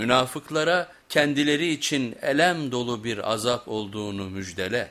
Münafıklara kendileri için elem dolu bir azap olduğunu müjdele.